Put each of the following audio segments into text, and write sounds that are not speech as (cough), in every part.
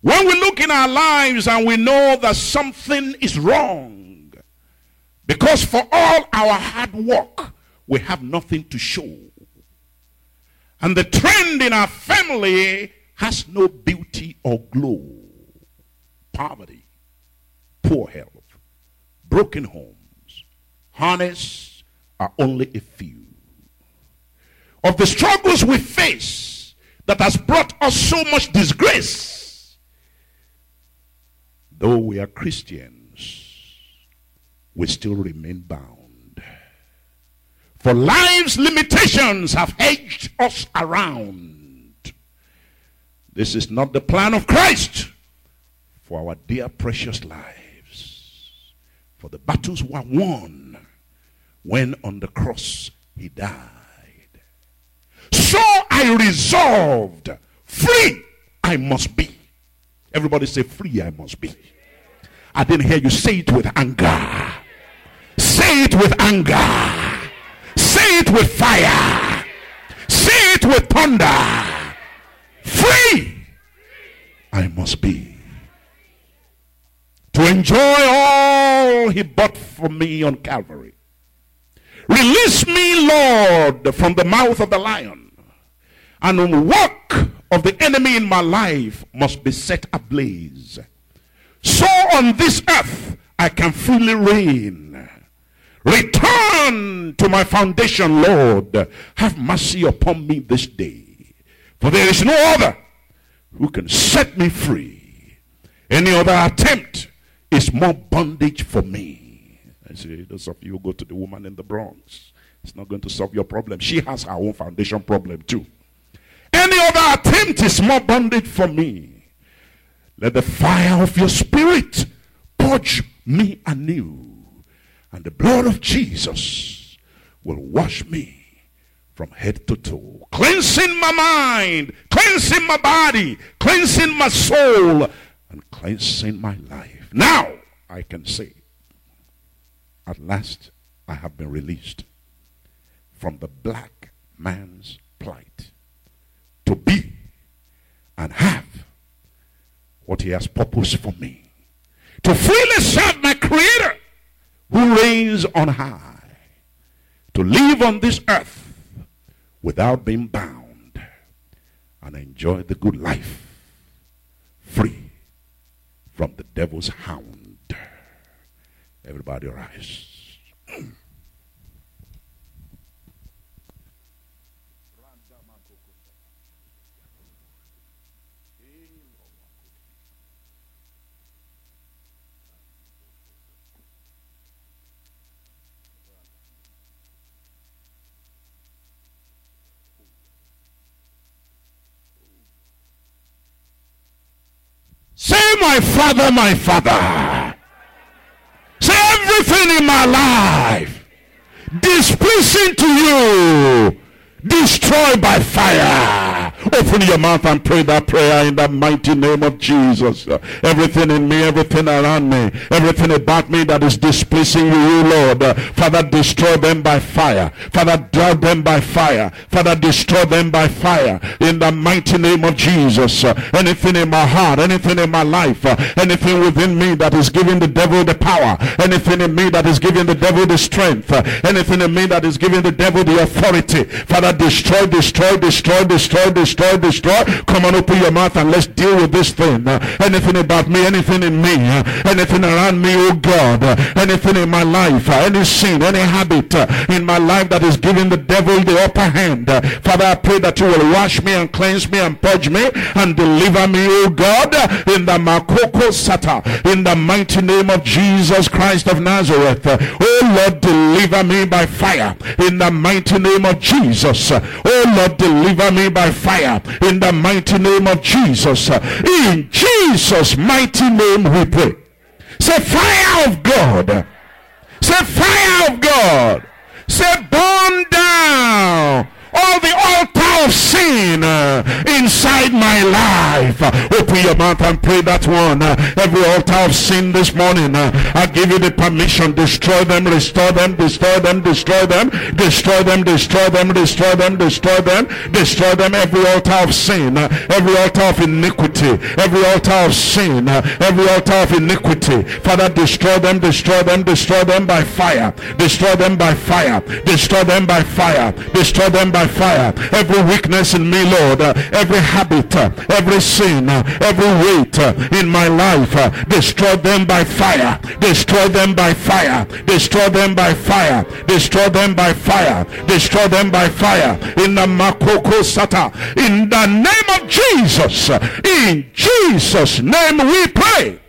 When we look in our lives and we know that something is wrong, because for all our hard work, we have nothing to show. And the trend in our family has no beauty or glow. Poverty, poor health, broken homes, harness are only a few. Of the struggles we face that has brought us so much disgrace, though we are Christians, we still remain bound. For life's limitations have edged us around. This is not the plan of Christ for our dear precious lives. For the battles were won when on the cross he died. So I resolved, free I must be. Everybody say, free I must be. I didn't hear you say it with anger. Say it with anger. Say it with fire. Say it with thunder. Free I must be. To enjoy all he bought for me on Calvary. Release me, Lord, from the mouth of the lion. And the work of the enemy in my life must be set ablaze. So on this earth I can freely reign. Return to my foundation, Lord. Have mercy upon me this day. For there is no other who can set me free. Any other attempt is more bondage for me. I say, those of you go to the woman in the Bronx, it's not going to solve your problem. She has her own foundation problem too. Any other attempt is more bondage for me. Let the fire of your spirit purge me anew. And the blood of Jesus will wash me from head to toe, cleansing my mind, cleansing my body, cleansing my soul, and cleansing my life. Now I can say, at last I have been released from the black man's plight to be and have what he has purposed for me. To freely serve my creator who reigns on high. To live on this earth without being bound and enjoy the good life free from the devil's hound. Everybody rise. Say, my father, my father. Say everything in my life displeasing to you, destroyed by fire. Open your mouth and pray that prayer in the mighty name of Jesus. Everything in me, everything around me, everything about me that is displeasing you, you Lord. Father, destroy them by fire. Father, draw them by fire. Father, destroy them by fire. In the mighty name of Jesus. Anything in my heart, anything in my life, anything within me that is giving the devil the power, anything in me that is giving the devil the strength, anything in me that is giving the devil the authority. Father, destroy, destroy, destroy, destroy, destroy, destroy. Come on, open your mouth and let's deal with this thing. Anything about me, anything in me, anything around me, oh God, anything in my life, any sin, any habit in my life that is giving the devil the upper hand. Father, I pray that you will wash me and cleanse me and purge me and deliver me, oh God, in the Makoko Sata, in the mighty name of Jesus Christ of Nazareth. Oh Lord, deliver me by fire in the mighty name of Jesus. Oh Lord, deliver me by fire in the mighty name of Jesus. In Jesus' mighty name we pray. Say fire of God. Say fire of God. Say burn down all the altar of sin uh, inside inside my life. Open your mouth and pray that one. Every altar of sin this morning, I give you the permission. Destroy them, restore them, destroy them, destroy them, destroy them, destroy them, destroy them, destroy them, destroy them. Every altar of sin, every altar of iniquity, every altar of sin, every altar of iniquity. Father, destroy them, destroy them, destroy them by fire. Destroy them by fire. Destroy them by fire. Destroy them by fire. Every weakness in me, Lord, uh, every habit, uh, every sin, uh, every weight in my life, destroy them by fire. Destroy them by fire. Destroy them by fire. Destroy them by fire. Destroy them by fire. In the Makoko Sata. In the name of Jesus. In Jesus' name we pray.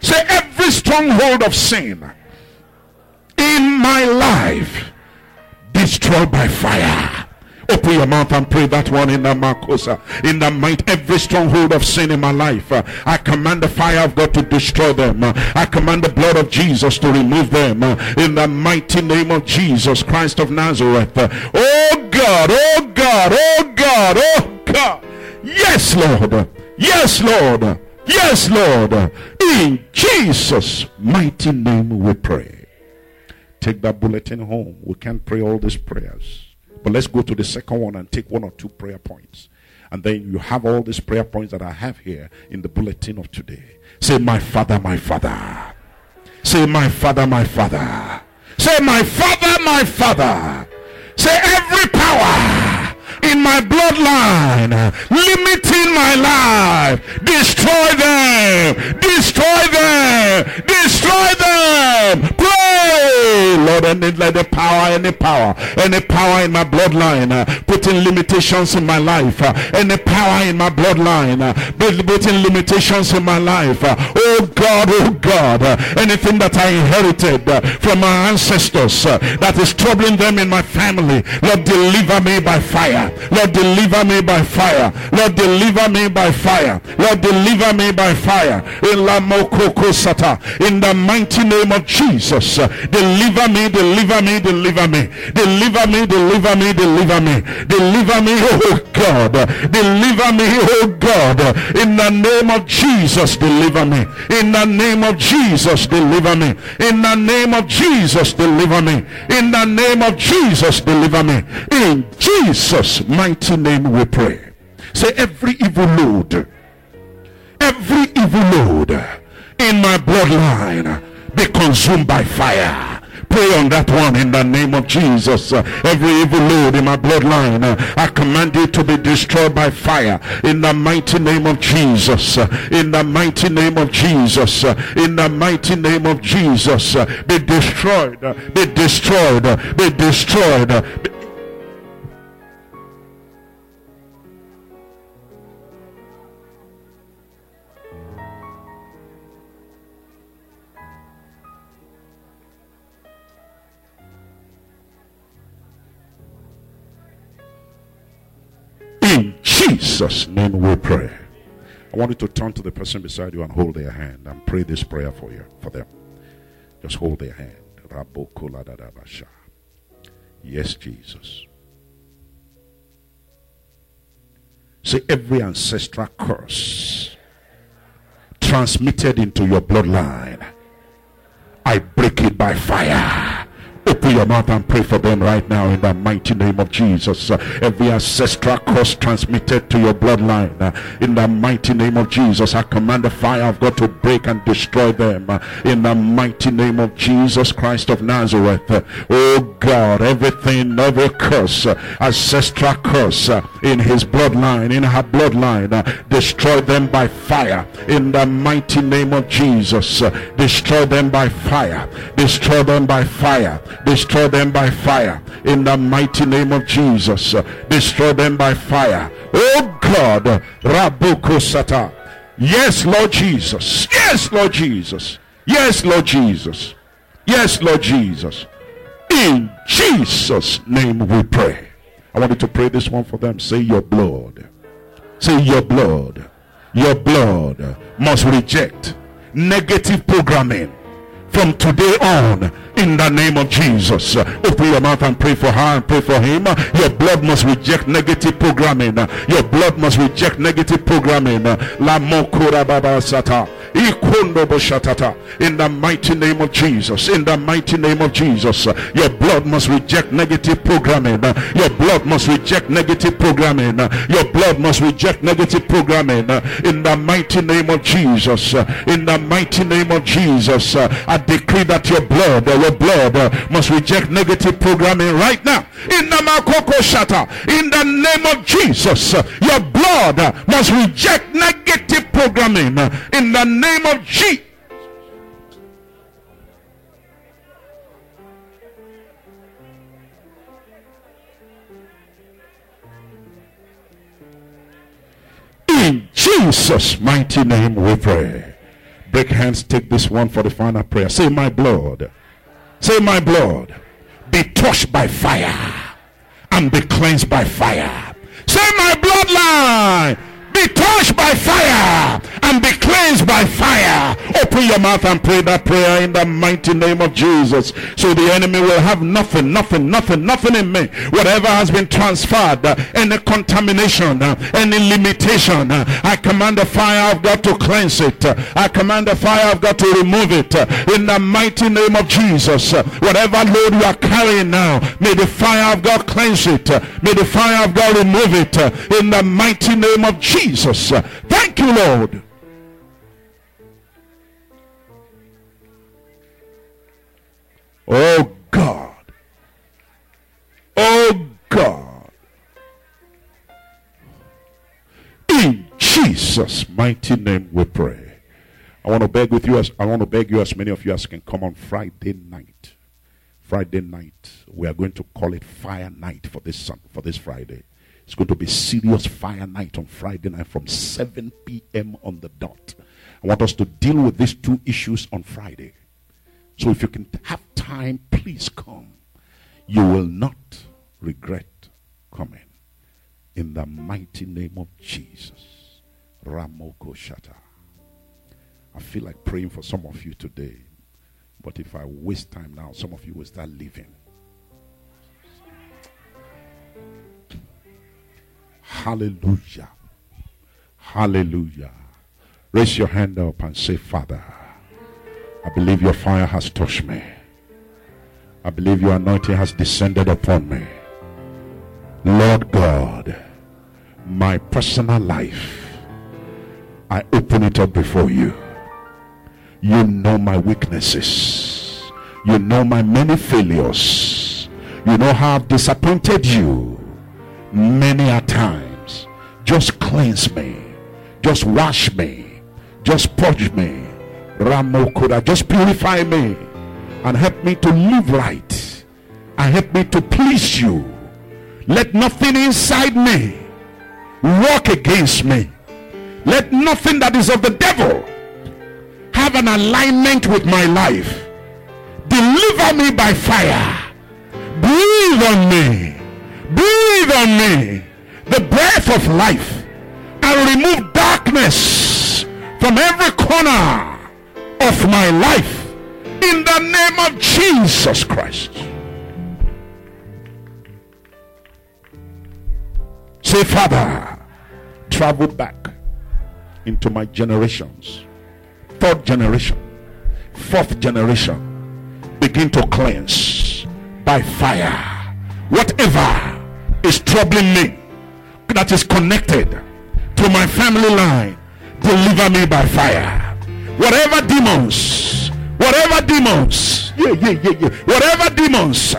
Say every stronghold of sin in my life destroyed by fire. Open your mouth and pray that one in the Makosa. In the might, every stronghold of sin in my life, uh, I command the fire of God to destroy them. Uh, I command the blood of Jesus to remove them. Uh, in the mighty name of Jesus Christ of Nazareth. oh God, oh God, oh God, oh God. Yes, Lord. Yes, Lord. Yes, Lord. In Jesus' mighty name we pray. Take that bulletin home. We can't pray all these prayers. But let's go to the second one and take one or two prayer points. And then you have all these prayer points that I have here in the bulletin of today. Say, My Father, my Father. Say, My Father, my Father. Say, My Father, my Father. Say, every power in my bloodline, limiting my life. Destroy them, destroy them, destroy them. Lord, and let the power, any power, any power in my bloodline, uh, putting limitations in my life, uh, any power in my bloodline, uh, putting limitations in my life. Uh, oh God, oh God, uh, anything that I inherited uh, from my ancestors uh, that is troubling them in my family, Lord, deliver me by fire. Lord, deliver me by fire. Lord, deliver me by fire. Lord, deliver me by fire. In the mighty name of Jesus. Deliver me, deliver me, deliver me. Deliver me, deliver me, deliver me. Deliver me, oh God. Deliver me, oh God. In the name of Jesus, deliver me. In the name of Jesus, deliver me. In the name of Jesus, deliver me. In the name of Jesus, deliver me. In Jesus' mighty name we pray. Say every evil load, every evil load in my bloodline be consumed by fire Pray on that one in the name of Jesus. Every evil load in my bloodline, I command it to be destroyed by fire in the mighty name of Jesus. In the mighty name of Jesus. In the mighty name of Jesus. Be destroyed. Be destroyed. Be destroyed. Be Jesus' name we pray. I want you to turn to the person beside you and hold their hand and pray this prayer for you, for them. Just hold their hand. Yes, Jesus. Say every ancestral curse transmitted into your bloodline, I break it by fire. Open your mouth and pray for them right now in the mighty name of Jesus. Every ancestral curse transmitted to your bloodline, in the mighty name of Jesus, I command the fire of God to break and destroy them. In the mighty name of Jesus Christ of Nazareth. Oh God, everything, every curse, ancestral curse in his bloodline, in her bloodline, uh, destroy them by fire. In the mighty name of Jesus, uh, destroy them by fire. Destroy them by fire Destroy them by fire. In the mighty name of Jesus. Uh, destroy them by fire. Oh God. Rabukosata. Yes, Lord Jesus. Yes, Lord Jesus. Yes, Lord Jesus. Yes, Lord Jesus. In Jesus' name we pray. I want you to pray this one for them. Say your blood. Say your blood. Your blood must reject negative programming from today on in the name of Jesus. Open your mouth and pray for her and pray for him. Your blood must reject negative programming. Your blood must reject negative programming. La mokura baba sata. In the mighty name of Jesus. In the mighty name of Jesus. Your blood must reject negative programming. Your blood must reject negative programming. Your blood must reject negative programming. In the mighty name of Jesus. In the mighty name of Jesus. I decree that your blood, your blood must reject negative programming right now. In the Makoko. In the name of Jesus. Your blood must reject negative programming. In the name of Jesus. In Jesus' mighty name we pray. Break hands, take this one for the final prayer. Say, My blood. Say, My blood. Be touched by fire and be cleansed by fire. Say, My bloodline be touched by fire and be cleansed by fire. Open your mouth and pray that prayer in the mighty name of Jesus. So the enemy will have nothing, nothing, nothing, nothing in me. Whatever has been transferred, uh, any contamination, uh, any limitation, uh, I command the fire of God to cleanse it. I command the fire of God to remove it in the mighty name of Jesus. Whatever load you are carrying now, may the fire of God cleanse it. May the fire of God remove it in the mighty name of Jesus. Jesus. Thank you, Lord. Oh God. Oh God. In Jesus' mighty name we pray. I want to beg with you as I want to beg you as many of you as can come on Friday night. Friday night. We are going to call it fire night for this for this Friday. It's going to be serious fire night on Friday night from 7 p.m. on the dot. I want us to deal with these two issues on Friday. So if you can have time, please come. You will not regret coming. In the mighty name of Jesus. Ramoko Shata. I feel like praying for some of you today. But if I waste time now, some of you will start leaving. Hallelujah. Hallelujah. Raise your hand up and say, Father, I believe your fire has touched me. I believe your anointing has descended upon me. Lord God, my personal life, I open it up before you. You know my weaknesses. You know my many failures. You know how I've disappointed you many a times. Just cleanse me. Just wash me. Just purge me. Ramokoda. Just purify me. And help me to live right. And help me to please you. Let nothing inside me work against me. Let nothing that is of the devil have an alignment with my life. Deliver me by fire. Breathe on me. Breathe on me the breath of life and remove darkness from every corner of my life in the name of Jesus Christ. Say, Father, travel back into my generations, third generation, fourth generation. Begin to cleanse by fire whatever is troubling me that is connected to my family line, deliver me by fire. Whatever demons, whatever demons, yeah, yeah, yeah, yeah, whatever demons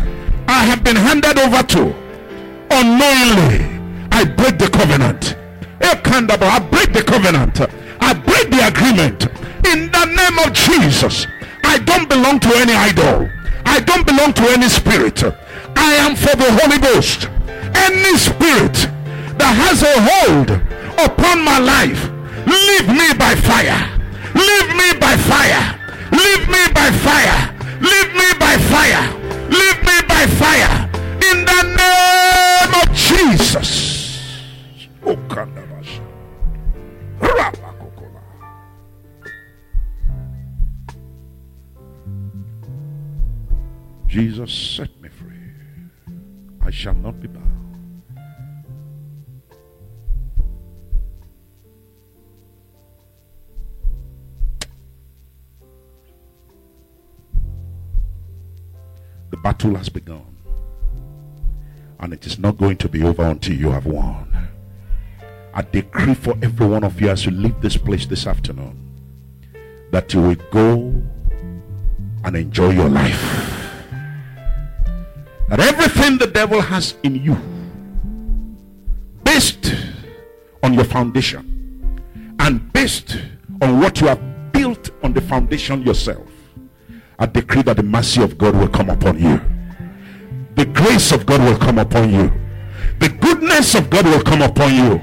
I have been handed over to unknowingly, I break the covenant. Eh, I break the covenant. I break the agreement in the name of Jesus. I don't belong to any idol. I don't belong to any spirit. I am for the Holy Ghost. Any spirit that has a hold upon my life, leave me by fire. Leave me by fire. Leave me by fire. Leave me by fire. Leave me by fire. In the name of Jesus. Oh, Jesus set me free. I shall not be bound. The battle has begun. And it is not going to be over until you have won. I decree for every one of you as you leave this place this afternoon that you will go and enjoy your life. That everything the devil has in you, based on your foundation and based on what you have built on the foundation yourself, I decree that the mercy of God will come upon you. The grace of God will come upon you. The goodness of God will come upon you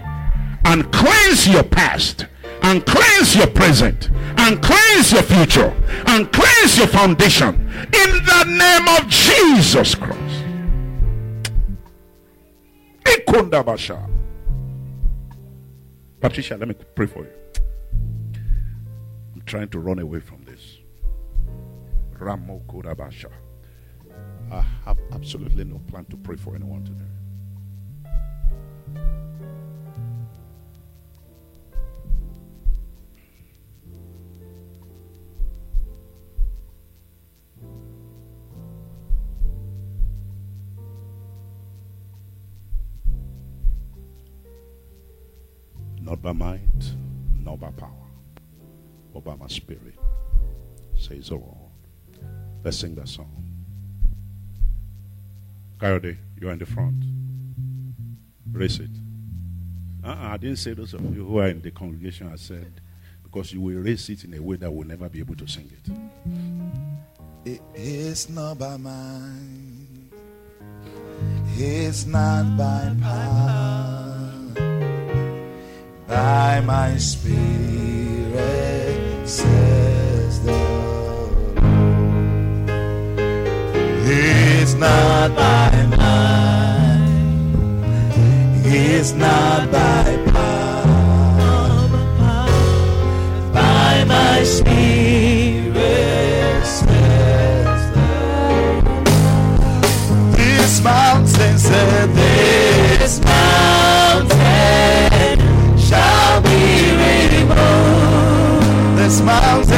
and cleanse your past and cleanse your present and cleanse your future and cleanse your foundation in the name of Jesus Christ. Patricia, let me pray for you. I'm trying to run away from this. I have absolutely no plan to pray for anyone today. not by might, not by power, but by my spirit, says the Lord. Let's sing that song. Coyote, you're in the front. Raise it. Uh-uh, I didn't say those of you who are in the congregation. I said, because you will raise it in a way that will never be able to sing it. It is not by mind, it's not by power by my spirit, not by might, it's not by power, by my spirit, says. This mountain said, This mountain shall be removed. This mountain,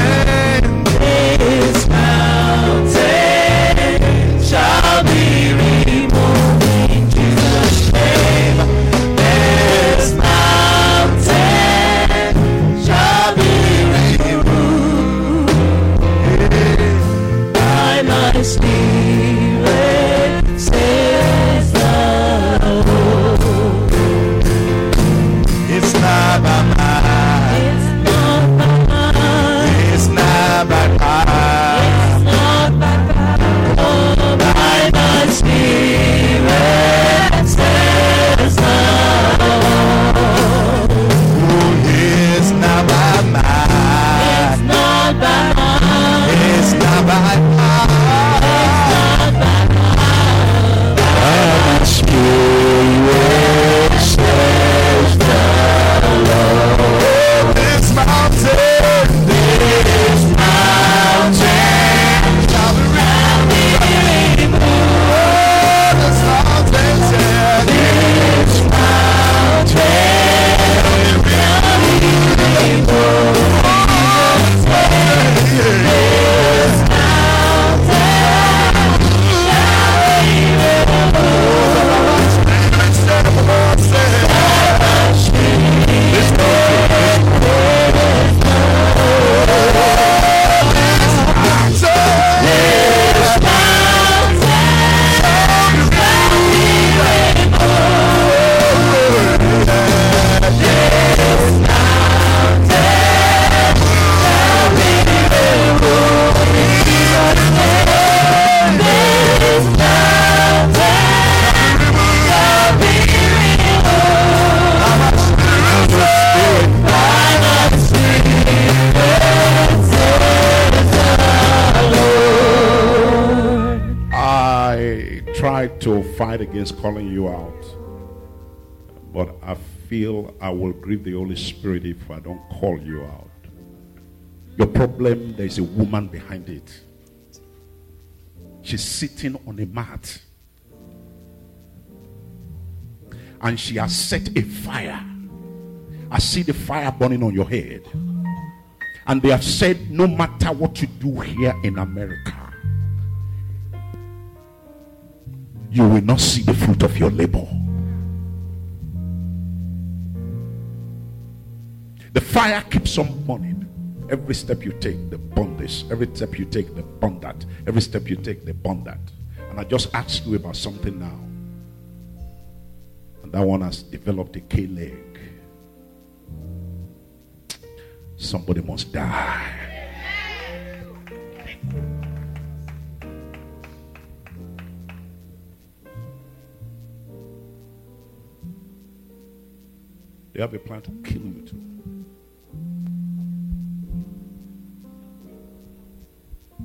tried to fight against calling you out, but I feel I will grieve the Holy Spirit if I don't call you out. Your problem, there is a woman behind it. She's sitting on a mat. And she has set a fire. I see the fire burning on your head. And they have said, no matter what you do here in America, you will not see the fruit of your labor. The fire keeps on burning. Every step you take, they burn this. Every step you take, they burn that. Every step you take, they burn that. And I just asked you about something now. And that one has developed a K leg. Somebody must die. They have a plan to kill you too.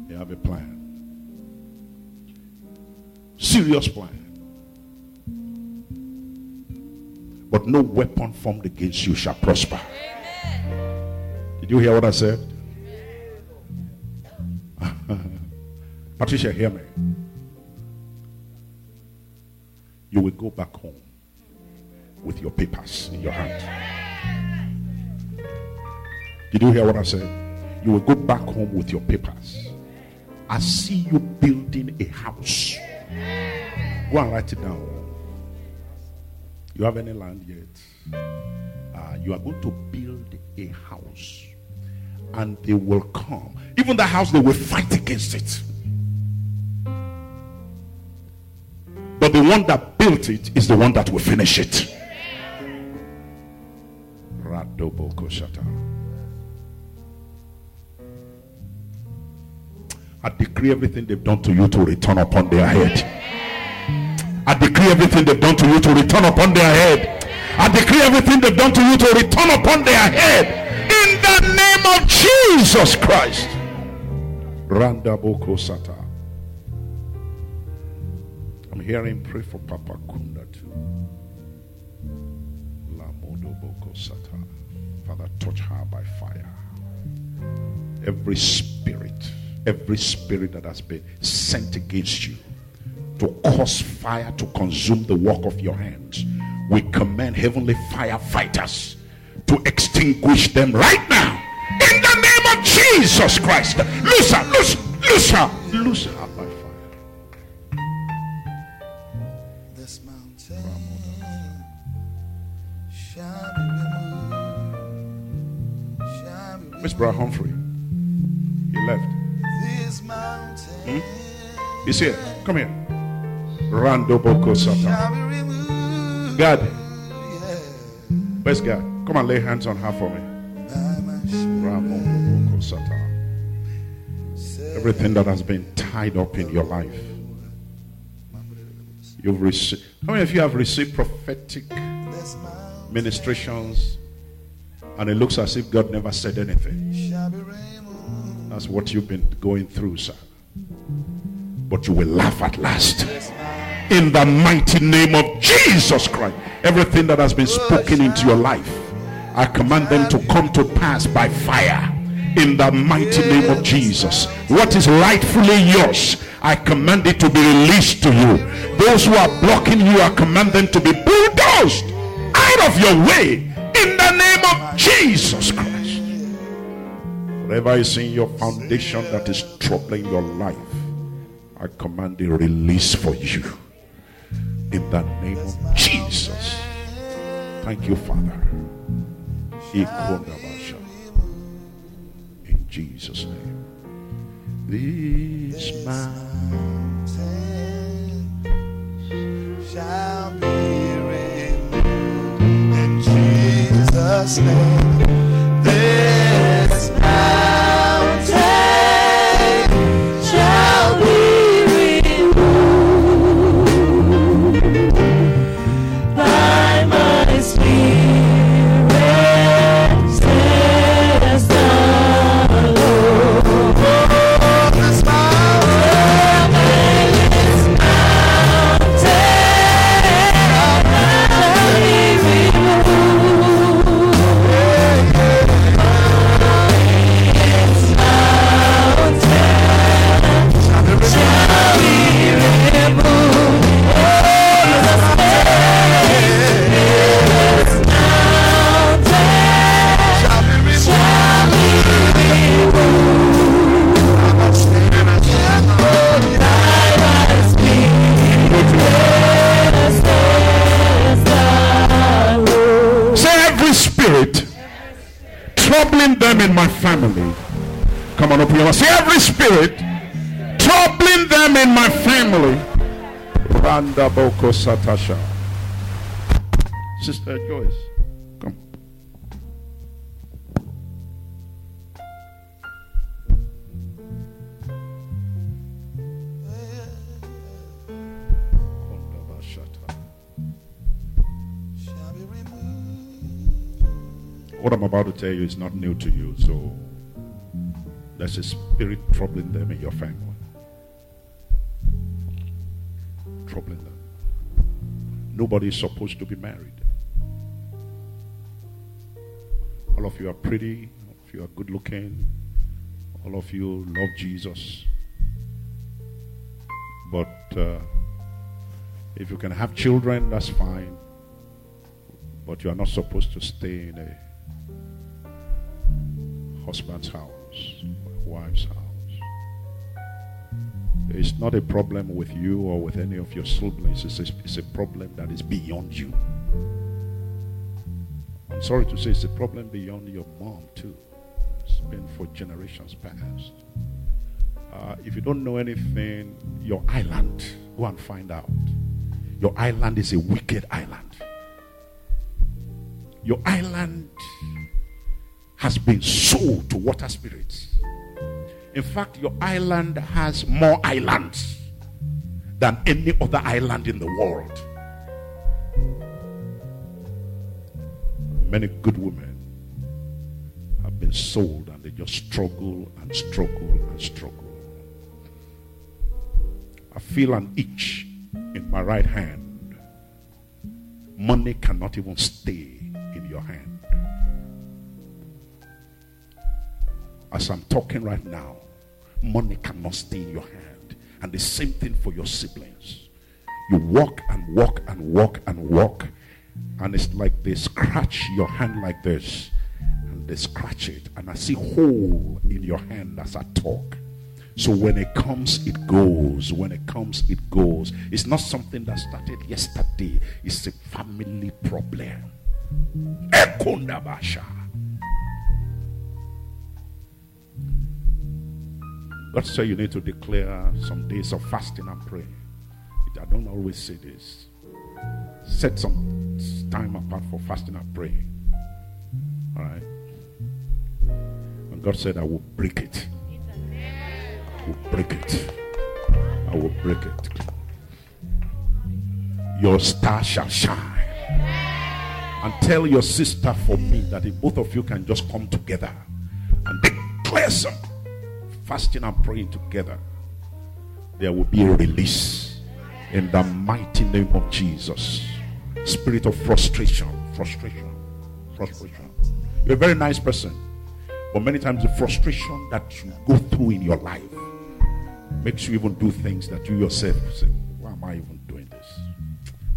They have a plan. Serious plan. But no weapon formed against you shall prosper. Did you hear what I said? (laughs) Patricia, hear me. You will go back home papers in your hand. Did you hear what I said? You will go back home with your papers. I see you building a house. Go and write it down. You have any land yet? Uh, you are going to build a house. And they will come. Even the house, they will fight against it. But the one that built it is the one that will finish it. I decree everything they've done to you to return upon their head. I decree everything they've done to you to return upon their head. I decree everything they've done to you to return upon their head. In the name of Jesus Christ. Randa Boko Sata. I'm hearing pray for Papa Kunda touch her by fire. Every spirit, every spirit that has been sent against you to cause fire to consume the work of your hands. We command heavenly firefighters to extinguish them right now. In the name of Jesus Christ. Loose her, loose, loose her, her Brown Humphrey. He left. This mountain He's here. Come here. Rando Boko Sata. God, where's God? Come and lay hands on her for me. Everything that has been tied up in your life. You've received. How many of you have received prophetic ministrations and it looks as if God never said anything? That's what you've been going through, sir. But you will laugh at last. In the mighty name of Jesus Christ. Everything that has been spoken into your life, I command them to come to pass by fire. In the mighty name of Jesus. What is rightfully yours, I command it to be released to you. Those who are blocking you, I command them to be bulldozed out of your way. Jesus Christ. Whatever is in your foundation that is troubling your life, I command a release for you. In the name of Jesus. Thank you, Father. In Jesus' name. This man shall be Jesus' name. This mountain Boko Satasha. Sister Joyce, come. What I'm about to tell you is not new to you, so there's a spirit troubling them in your family. Them. Nobody is supposed to be married. All of you are pretty, all of you are good looking, all of you love Jesus. But uh, if you can have children, that's fine. But you are not supposed to stay in a husband's house, wife's house. It's not a problem with you or with any of your siblings. It's a, it's a problem that is beyond you. I'm sorry to say it's a problem beyond your mom, too. It's been for generations past. Uh, if you don't know anything, your island, go and find out. Your island is a wicked island. Your island has been sold to water spirits. In fact, your island has more islands than any other island in the world. Many good women have been sold and they just struggle and struggle and struggle. I feel an itch in my right hand. Money cannot even stay in your hand. As I'm talking right now, money cannot stay in your hand. And the same thing for your siblings. You walk and walk and walk and walk, and it's like they scratch your hand like this, and they scratch it, and I see hole in your hand as I talk. So when it comes, it goes. When it comes, it goes. It's not something that started yesterday. It's a family problem. Ekundabasha. God said you need to declare some days of fasting and praying. I don't always say this. Set some time apart for fasting and praying. All right. And God said, I will break it. I will break it. I will break it. Your star shall shine. And tell your sister for me that if both of you can just come together and declare some fasting and praying together, there will be a release in the mighty name of Jesus. Spirit of frustration, frustration, frustration. You're a very nice person, but many times the frustration that you go through in your life makes you even do things that you yourself say, Why am I even doing this?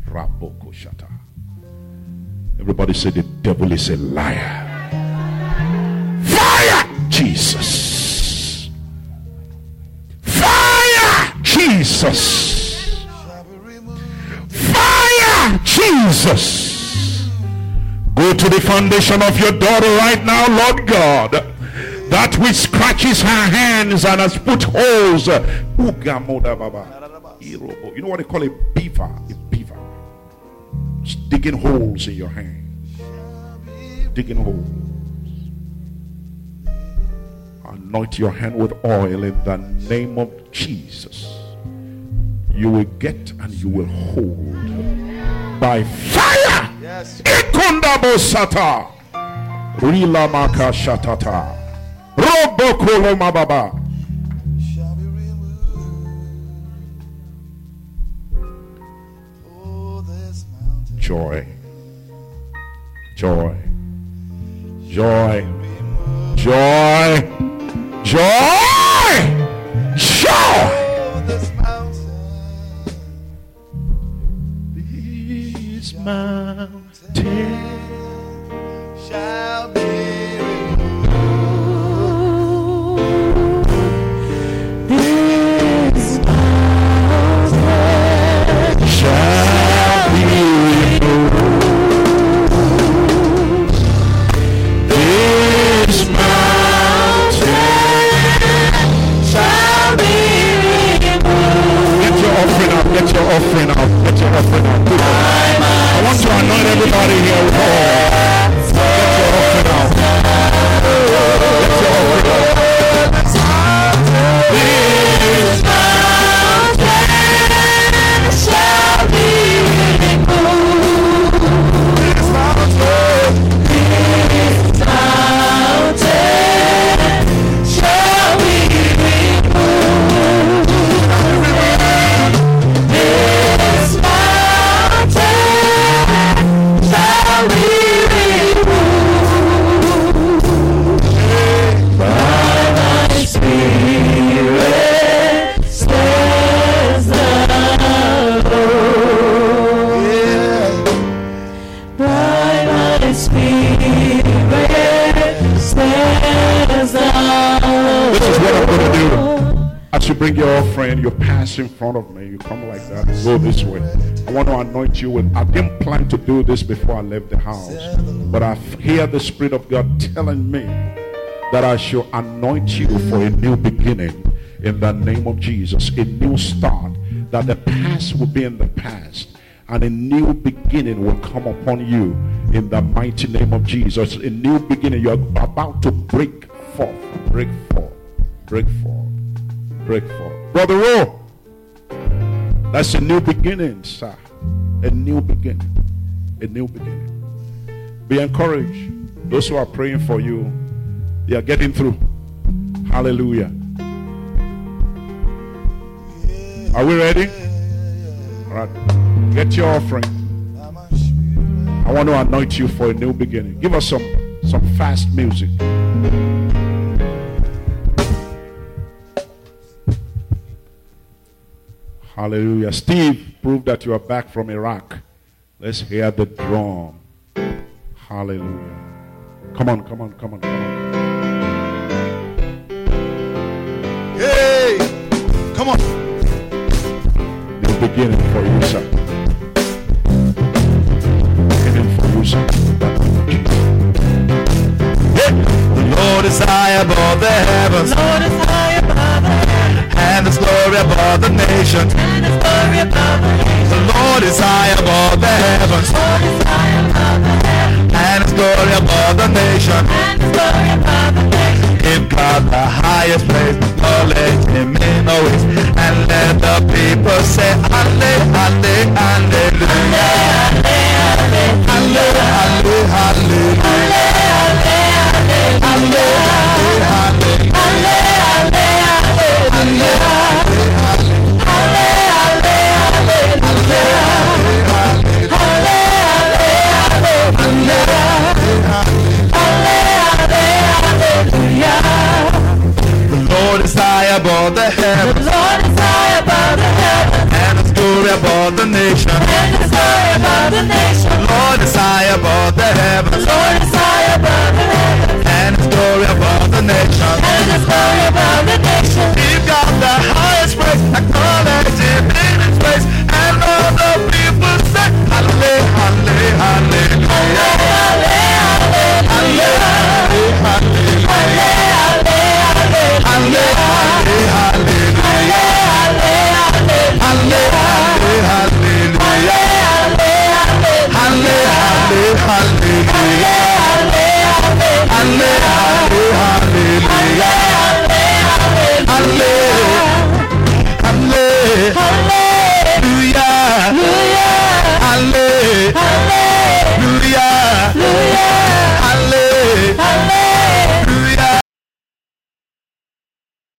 Raboko Shata. Everybody say the devil is a liar. Fire! Jesus. Jesus. Fire! Jesus. Go to the foundation of your daughter right now, Lord God. That which scratches her hands and has put holes. You know what they call a beaver? A beaver. It's digging holes in your hands. Digging holes. Anoint your hand with oil in the name of Jesus. You will get and you will hold by fire. Yes. Ikundabo sata. Rila maka shatata. Robokolo mababa. Shall be removed. This mountain. Joy. Joy. Joy. Joy. Joy. Joy. Mountain. Shall friend, you pass in front of me, you come like that, go this way. I want to anoint you with, I didn't plan to do this before I left the house, but I hear the Spirit of God telling me that I shall anoint you for a new beginning in the name of Jesus, a new start, that the past will be in the past and a new beginning will come upon you in the mighty name of Jesus. A new beginning, you're about to break forth, break forth, break forth break forth. Brother Rowe, that's a new beginning, sir. A new beginning. A new beginning. Be encouraged. Those who are praying for you, they are getting through. Hallelujah. Are we ready? All right. Get your offering. I want to anoint you for a new beginning. Give us some some fast music. Hallelujah. Steve, prove that you are back from Iraq. Let's hear the drum. Hallelujah. Come on, come on, come on, come on. Hey, come on. New beginning for you, sir. Beginning for you, sir. The Lord is high above the heavens. Lord is high his glory above the nations. His glory above the nations. The Lord is high above the heavens. Lord is high above the heavens. And his glory above the nations. And his glory above the nations. Give God the highest praise. Knowledge him in always. And let the people say, Alle, alle, hallelujah. Alle, alle, Alle, Lord.